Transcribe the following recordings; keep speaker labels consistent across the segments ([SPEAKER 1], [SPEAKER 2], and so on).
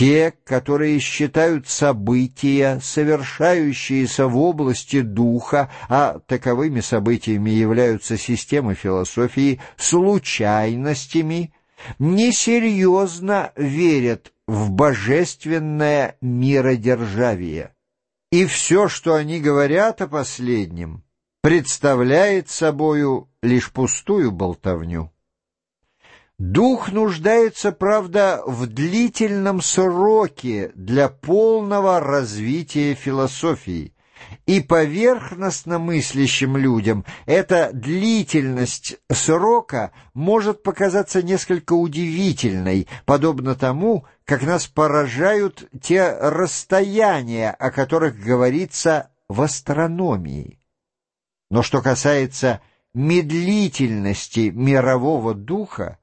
[SPEAKER 1] Те, которые считают события, совершающиеся в области духа, а таковыми событиями являются системы философии, случайностями, несерьезно верят в божественное миродержавие. И все, что они говорят о последнем, представляет собою лишь пустую болтовню. Дух нуждается, правда, в длительном сроке для полного развития философии, и поверхностно мыслящим людям эта длительность срока может показаться несколько удивительной, подобно тому, как нас поражают те расстояния, о которых говорится в астрономии. Но что касается медлительности мирового духа,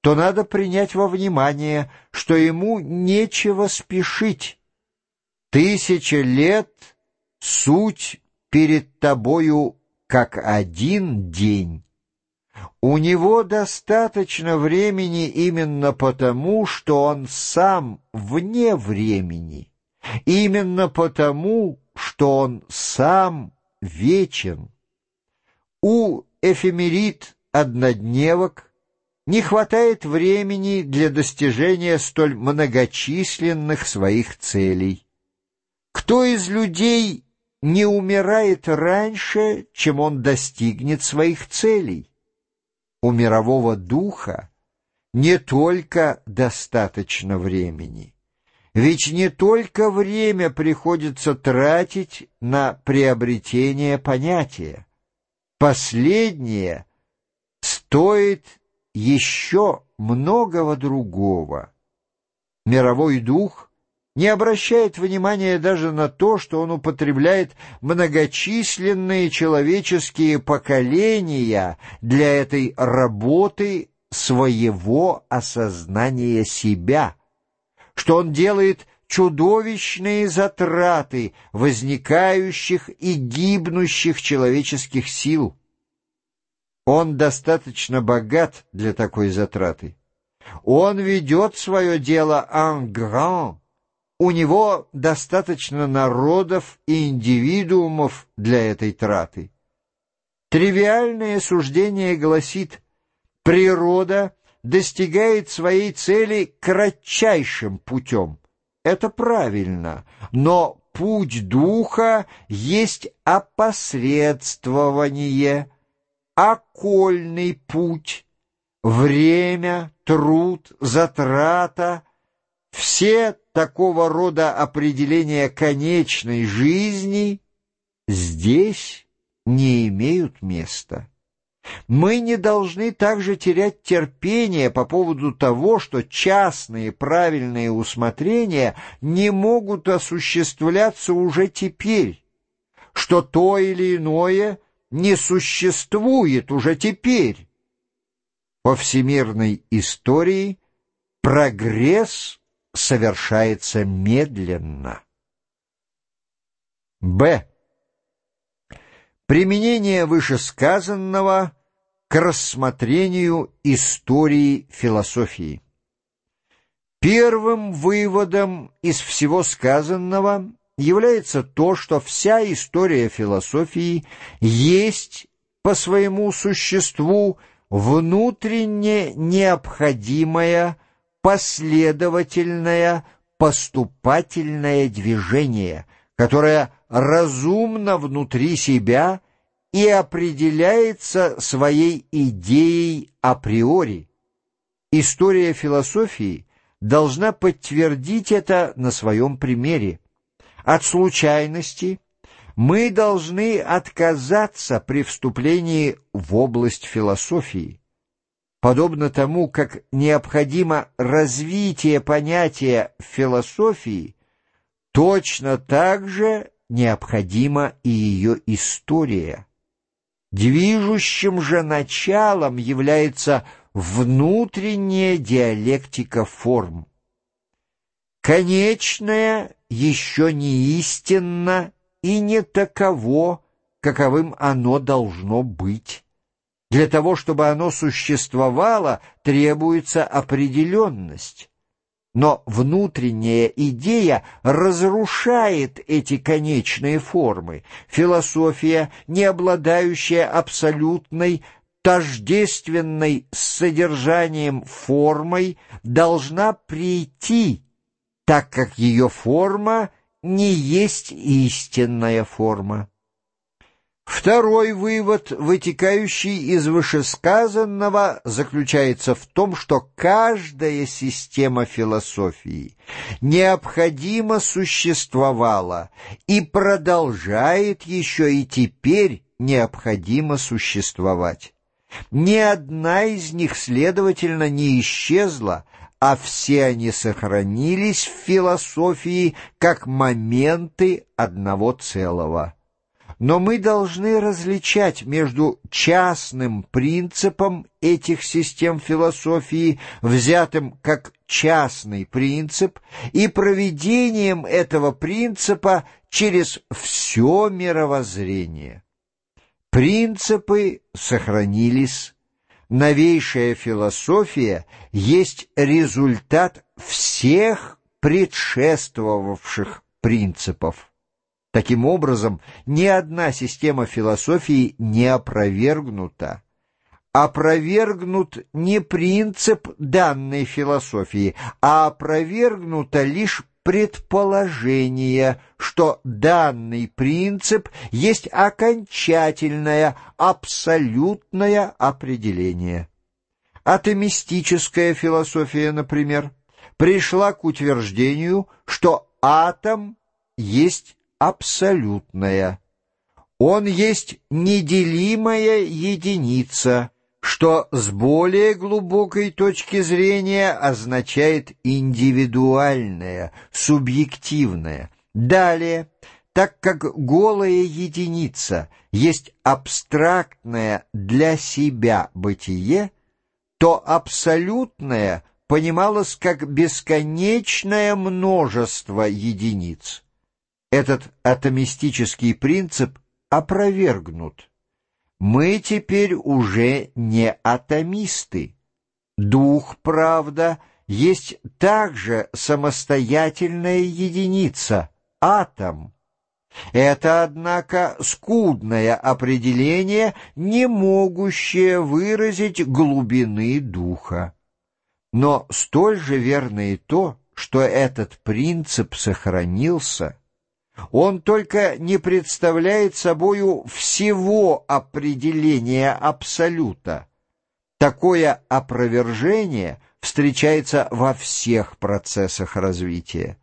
[SPEAKER 1] то надо принять во внимание, что ему нечего спешить. Тысяча лет — суть перед тобою как один день. У него достаточно времени именно потому, что он сам вне времени, именно потому, что он сам вечен. У эфемерит однодневок не хватает времени для достижения столь многочисленных своих целей. Кто из людей не умирает раньше, чем он достигнет своих целей? У мирового духа не только достаточно времени, ведь не только время приходится тратить на приобретение понятия. Последнее стоит еще многого другого. Мировой дух не обращает внимания даже на то, что он употребляет многочисленные человеческие поколения для этой работы своего осознания себя, что он делает чудовищные затраты возникающих и гибнущих человеческих сил. Он достаточно богат для такой затраты. Он ведет свое дело en. У него достаточно народов и индивидуумов для этой траты. Тривиальное суждение гласит, природа достигает своей цели кратчайшим путем. Это правильно, но путь духа есть опосредствование – окольный путь, время, труд, затрата — все такого рода определения конечной жизни здесь не имеют места. Мы не должны также терять терпение по поводу того, что частные правильные усмотрения не могут осуществляться уже теперь, что то или иное — не существует уже теперь. По всемирной истории прогресс совершается медленно. Б. Применение вышесказанного к рассмотрению истории философии. Первым выводом из всего сказанного является то, что вся история философии есть по своему существу внутренне необходимое, последовательное, поступательное движение, которое разумно внутри себя и определяется своей идеей априори. История философии должна подтвердить это на своем примере от случайности, мы должны отказаться при вступлении в область философии. Подобно тому, как необходимо развитие понятия философии, точно так же необходима и ее история. Движущим же началом является внутренняя диалектика форм. Конечное еще не истинно и не таково, каковым оно должно быть. Для того, чтобы оно существовало, требуется определенность. Но внутренняя идея разрушает эти конечные формы. Философия, не обладающая абсолютной, тождественной с содержанием формой, должна прийти, так как ее форма не есть истинная форма. Второй вывод, вытекающий из вышесказанного, заключается в том, что каждая система философии необходимо существовала и продолжает еще и теперь необходимо существовать. Ни одна из них, следовательно, не исчезла, а все они сохранились в философии как моменты одного целого. Но мы должны различать между частным принципом этих систем философии, взятым как частный принцип, и проведением этого принципа через все мировоззрение. Принципы сохранились. Новейшая философия есть результат всех предшествовавших принципов. Таким образом, ни одна система философии не опровергнута. Опровергнут не принцип данной философии, а опровергнуто лишь предположение, что данный принцип есть окончательное, абсолютное определение. Атомистическая философия, например, пришла к утверждению, что атом есть абсолютное. Он есть неделимая единица, что с более глубокой точки зрения означает индивидуальное, субъективное. Далее, так как голая единица есть абстрактное для себя бытие, то абсолютное понималось как бесконечное множество единиц. Этот атомистический принцип опровергнут. Мы теперь уже не атомисты. Дух, правда, есть также самостоятельная единица — атом. Это, однако, скудное определение, не могущее выразить глубины духа. Но столь же верно и то, что этот принцип сохранился — он только не представляет собою всего определения абсолюта. Такое опровержение встречается во всех процессах развития.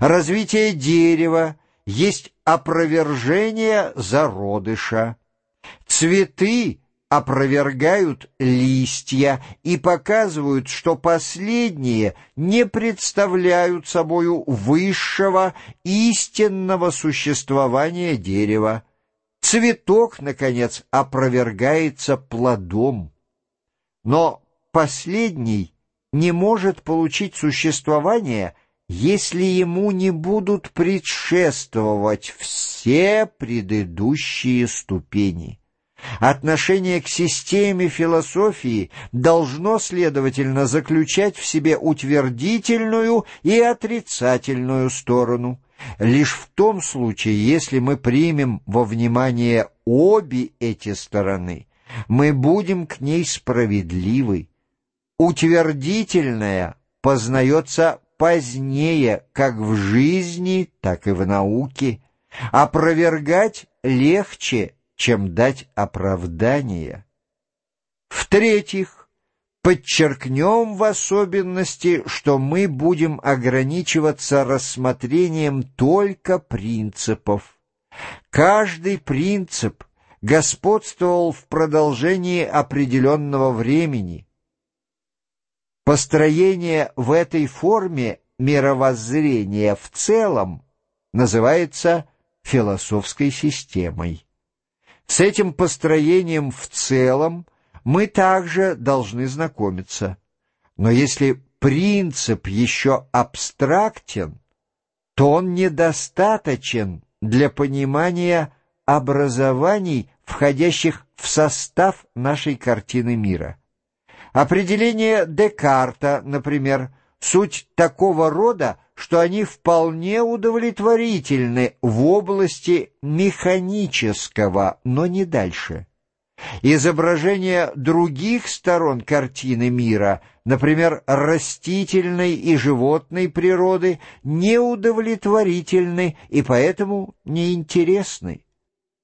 [SPEAKER 1] Развитие дерева есть опровержение зародыша. Цветы опровергают листья и показывают, что последние не представляют собою высшего истинного существования дерева. Цветок, наконец, опровергается плодом. Но последний не может получить существование, если ему не будут предшествовать все предыдущие ступени. Отношение к системе философии должно, следовательно, заключать в себе утвердительную и отрицательную сторону. Лишь в том случае, если мы примем во внимание обе эти стороны, мы будем к ней справедливы. Утвердительная познается позднее как в жизни, так и в науке. Опровергать легче – чем дать оправдание. В-третьих, подчеркнем в особенности, что мы будем ограничиваться рассмотрением только принципов. Каждый принцип господствовал в продолжении определенного времени. Построение в этой форме мировоззрения в целом называется философской системой. С этим построением в целом мы также должны знакомиться. Но если принцип еще абстрактен, то он недостаточен для понимания образований, входящих в состав нашей картины мира. Определение Декарта, например, суть такого рода, что они вполне удовлетворительны в области механического, но не дальше. Изображение других сторон картины мира, например, растительной и животной природы, неудовлетворительны и поэтому неинтересны.